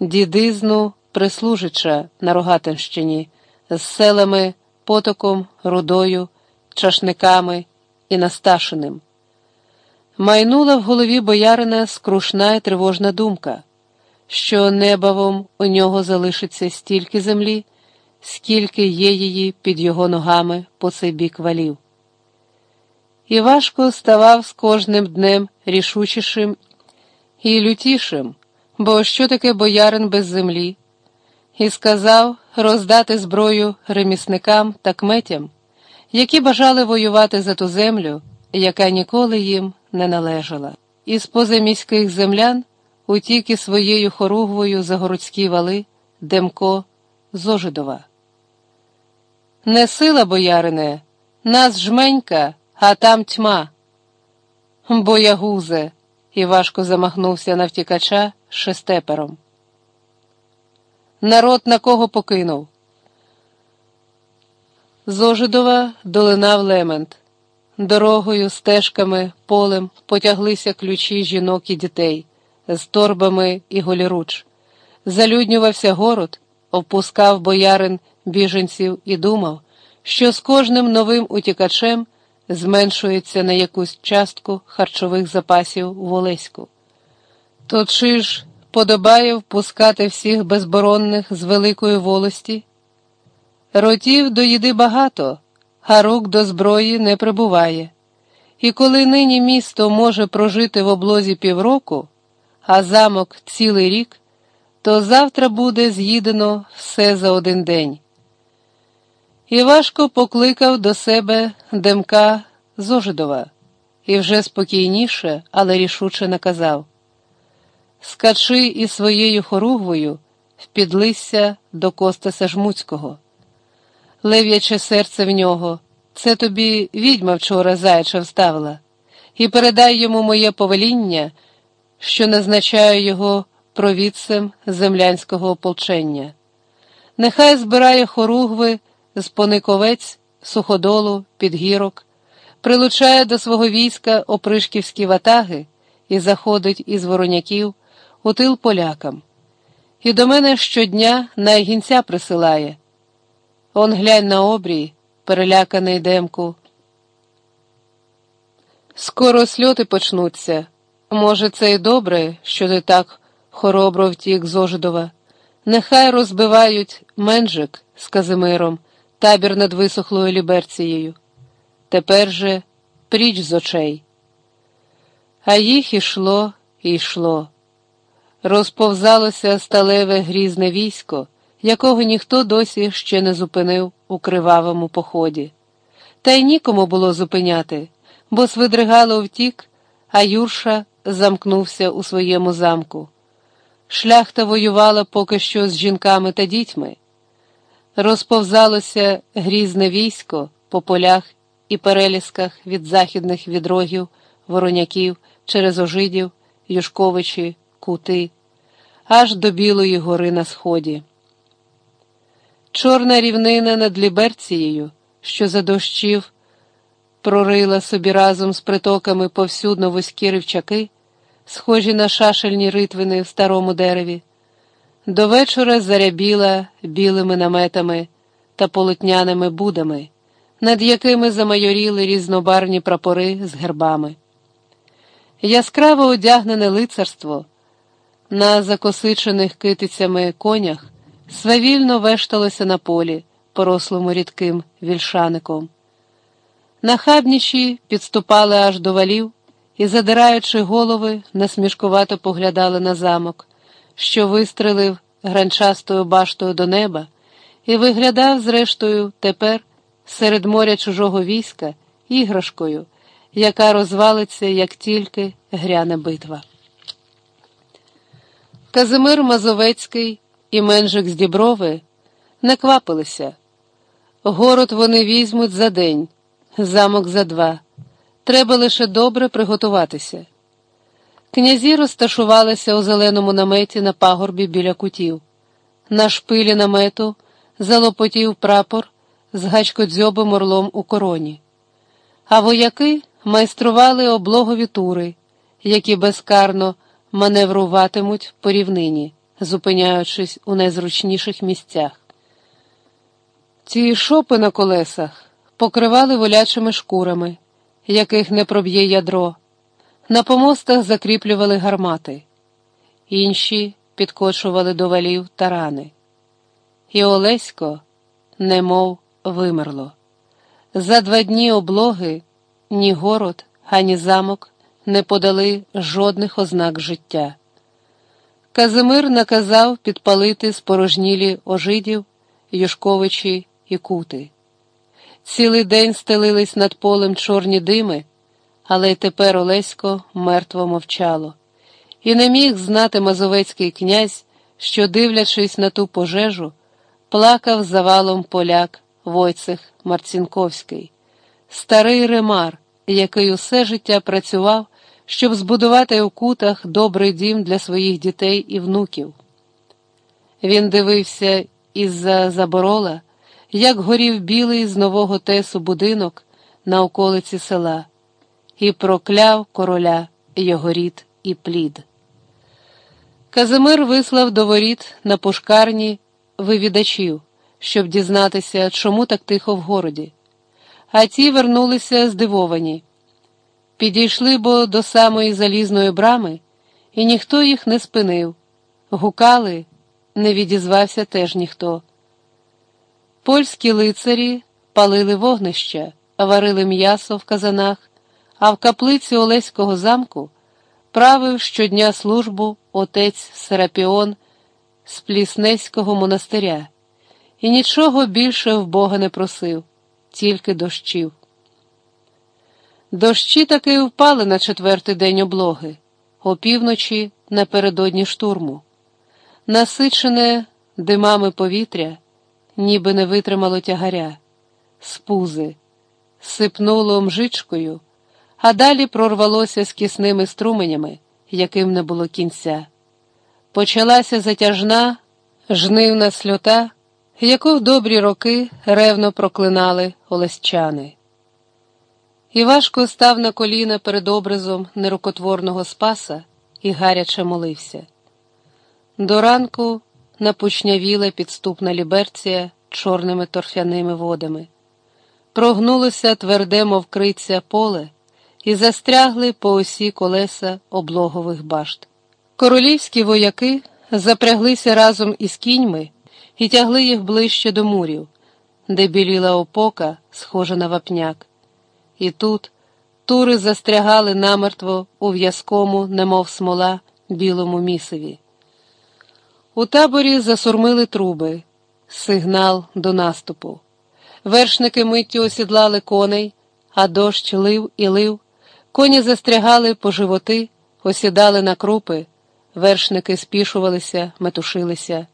дідизну Прислужича на Рогатинщині з селами Потоком, Рудою, Чашниками і Насташиним. Майнула в голові боярина скрушна і тривожна думка, що небавом у нього залишиться стільки землі, скільки є її під його ногами по цей бік валів. І важко ставав з кожним днем рішучішим і лютішим, бо що таке боярин без землі, і сказав роздати зброю ремісникам та кметям, які бажали воювати за ту землю, яка ніколи їм не належала. Із позаміських землян утік і своєю хоругвою за городські вали Демко Зожидова. Не сила, боярине, нас жменька, а там тьма. Боягузе, і важко замахнувся на втікача шестепером. Народ на кого покинув? Зожидова долинав лемент. Дорогою, стежками, полем потяглися ключі жінок і дітей з торбами і голіруч. Залюднювався город, опускав боярин біженців і думав, що з кожним новим утікачем зменшується на якусь частку харчових запасів у Олеську. То чи ж подобає впускати всіх безборонних з великої волості? Ротів до їди багато, а рук до зброї не прибуває. І коли нині місто може прожити в облозі півроку, а замок цілий рік, то завтра буде з'їдено все за один день. І важко покликав до себе Демка Зожидова і вже спокійніше, але рішуче наказав Скачи із своєю хоругвою впідлися до Костаса Жмуцького. Лев'яче серце в нього, це тобі відьма вчора заяча вставила, і передай йому моє повеління, що назначаю його провідцем землянського ополчення. Нехай збирає хоругви з пониковець, суходолу, підгірок, прилучає до свого війська опришківські ватаги і заходить із вороняків у тил полякам. І до мене щодня найгінця присилає. Он глянь на обрій, переляканий демку. Скоро сльоти почнуться. Може, це й добре, що ти так хоробро втік з Ожидова. Нехай розбивають менжик з Казимиром, табір над висохлою ліберцією. Тепер же пріч з очей. А їх ішло і йшло. Розповзалося сталеве грізне військо, якого ніхто досі ще не зупинив у кривавому поході. Та й нікому було зупиняти, бо свидригало втік, а Юрша замкнувся у своєму замку. Шляхта воювала поки що з жінками та дітьми. Розповзалося грізне військо по полях і перелісках від західних відрогів, вороняків через ожидів, Юшковичі, кути, аж до Білої гори на сході. Чорна рівнина над Ліберцією, що за дощів прорила собі разом з притоками повсюдно вузькі ривчаки, схожі на шашельні ритвини в старому дереві, до вечора зарябіла білими наметами та полотняними будами, над якими замайоріли різнобарні прапори з гербами. Яскраво одягнене лицарство на закосичених китицями конях свавільно вешталося на полі, порослому рідким вільшаником. Нахабніші підступали аж до валів і, задираючи голови, насмішкувато поглядали на замок, що вистрелив гранчастою баштою до неба, і виглядав, зрештою, тепер серед моря чужого війська іграшкою, яка розвалиться, як тільки гряне битва. Казимир Мазовецький і Менжик з Діброви не квапилися. Город вони візьмуть за день, замок за два. Треба лише добре приготуватися. Князі розташувалися у зеленому наметі на пагорбі біля кутів. На шпилі намету залопотів прапор з гачкодзьобим орлом у короні, а вояки майстрували облогові тури, які безкарно маневруватимуть по рівнині. зупиняючись у найзручніших місцях. Ці шопи на колесах покривали волячими шкурами, яких не проб'є ядро, на помостах закріплювали гармати, інші підкочували до валів тарани. І Олесько, немов вимерло. За два дні облоги ні город, ані замок не подали жодних ознак життя. Казимир наказав підпалити спорожнілі ожидів, Юшковичі і кути. Цілий день стелились над полем чорні дими, але й тепер Олесько мертво мовчало, і не міг знати мазовецький князь, що, дивлячись на ту пожежу, плакав завалом поляк Войцех Марцінковський, старий ремар, який усе життя працював, щоб збудувати у кутах добрий дім для своїх дітей і внуків. Він дивився із-за заборола, як горів білий з нового тесу будинок на околиці села, і прокляв короля його рід і плід. Казимир вислав до воріт на пушкарні вивідачів, щоб дізнатися, чому так тихо в городі. А ті вернулися здивовані. Підійшли бо до самої залізної брами, і ніхто їх не спинив. Гукали, не відізвався теж ніхто. Польські лицарі палили вогнища, варили м'ясо в казанах, а в каплиці Олеського замку правив щодня службу отець Серапіон з Пліснеського монастиря і нічого більше в Бога не просив, тільки дощів. Дощі таки впали на четвертий день облоги, опівночі напередодні штурму. Насичене димами повітря, ніби не витримало тягаря, спузи, сипнуло мжичкою, а далі прорвалося з кисними струменями, яким не було кінця. Почалася затяжна, жнивна сльота, яку в добрі роки ревно проклинали олещани. Івашко став на коліна перед образом нерукотворного спаса і гаряче молився. До ранку напучнявіла підступна ліберція чорними торфяними водами. Прогнулося тверде, мов криця поле, і застрягли по осі колеса облогових башт. Королівські вояки запряглися разом із кіньми і тягли їх ближче до мурів, де біліла опока, схожа на вапняк. І тут тури застрягали намертво у в'язкому, немов смола, білому місиві. У таборі засурмили труби, сигнал до наступу. Вершники миттю осідлали коней, а дощ лив і лив, коні застрягали по животи, осідали на крупи, вершники спішувалися, метушилися.